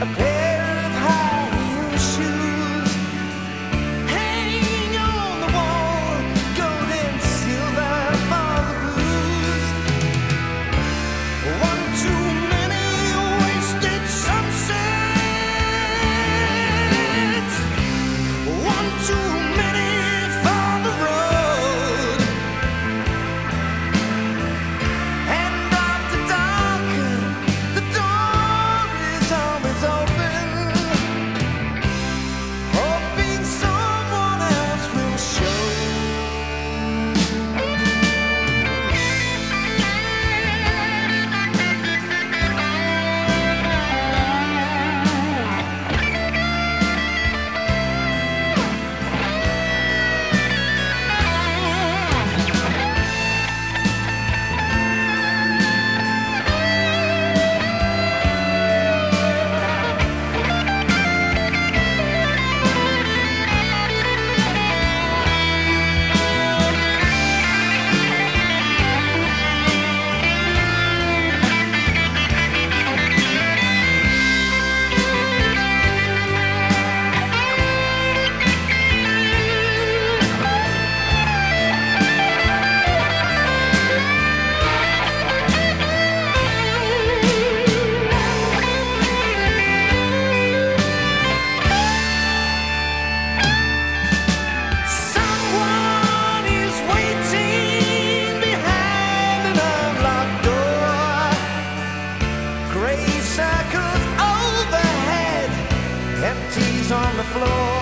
Hey. the floor.